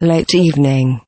late evening.